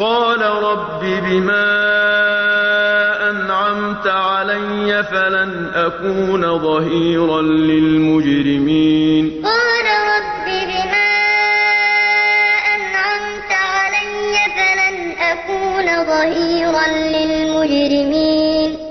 قَالَ رَبِّ بِمَا أَنْعَمْتَ عَلَيَّ فَلَنْ أَكُونَ ظَهِيرًا لِّلْمُجْرِمِينَ. قَالَ رَبِّ بِمَا أَنْعَمْتَ عَلَيَّ فَلَنْ أَكُونَ ظَهِيرًا لِّلْمُجْرِمِينَ.